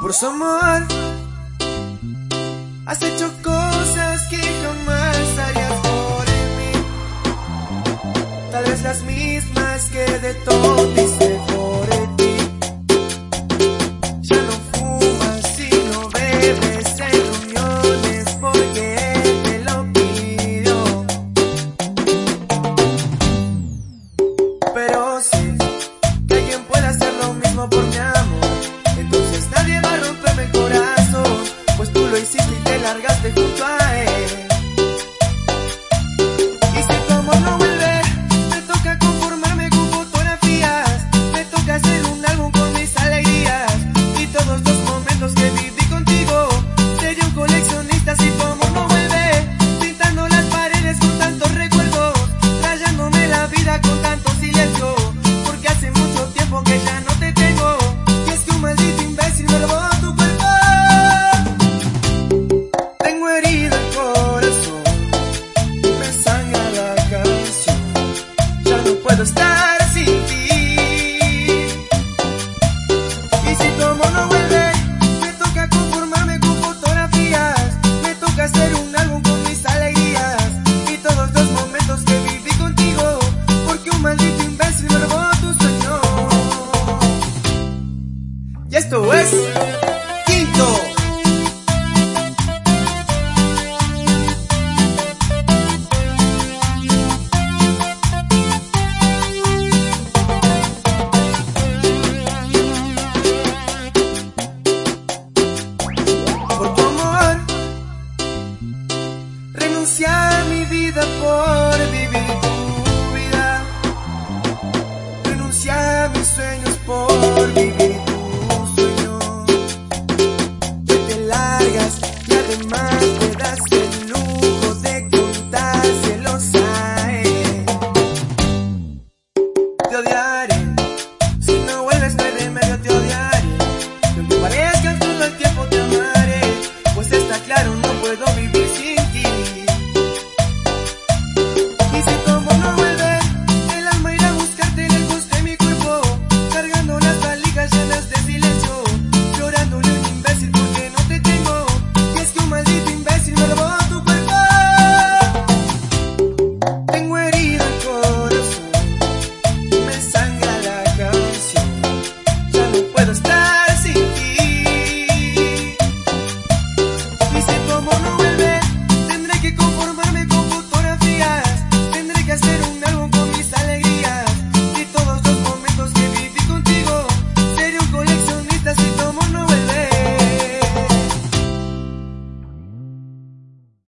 Por su amor, hace chocolate. estar sin ti. Y si tu amor no vuelve, me toca conformarme con fotografías. Me toca hacer un álbum con mis alegrías y todos los momentos que viví contigo. Porque un maldito imbécil me robó tu sueño. Y esto es. renunciar mi vida por vivir tu vida. Renunciar mis sueños por vivir tu sueño. Que te largas y además te das el lujo de contárselos a él. Te odiaré. Si no vuelves, no hay remedio, te odiaré. Que me parezcas todo el tiempo, te amaré. Pues está claro, no puedo vivir.